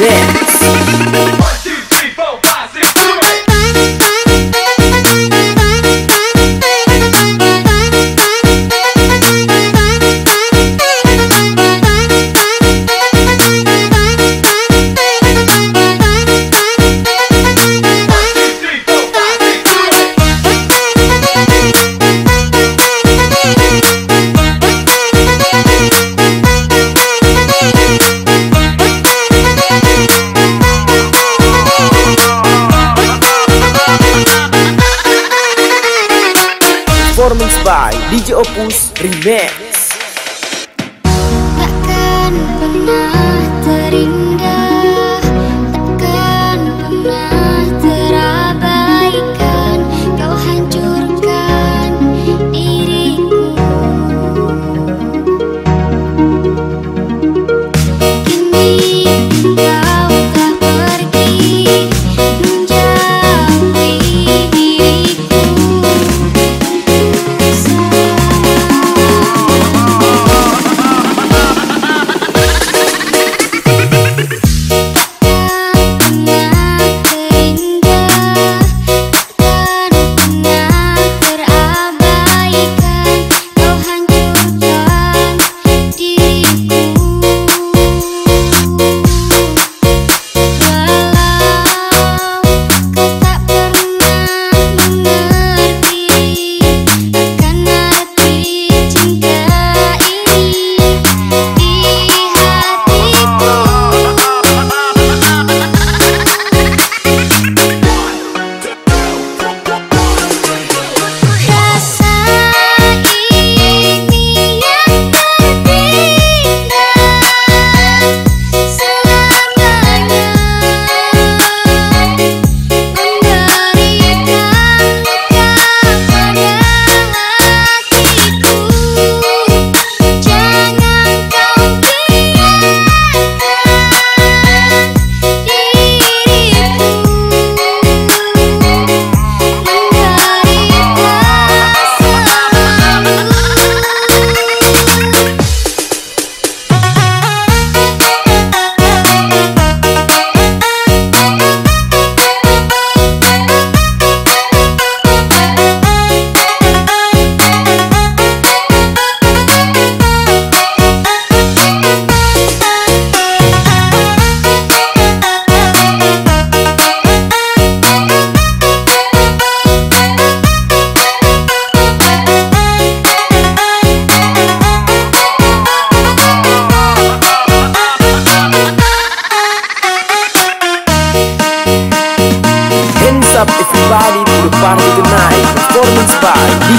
Remix Opus Remix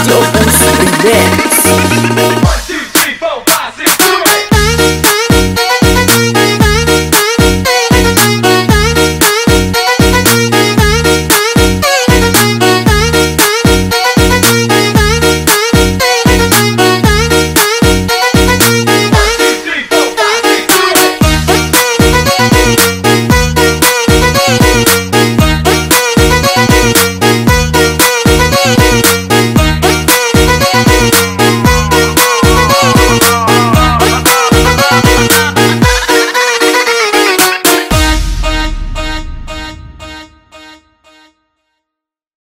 your boots and.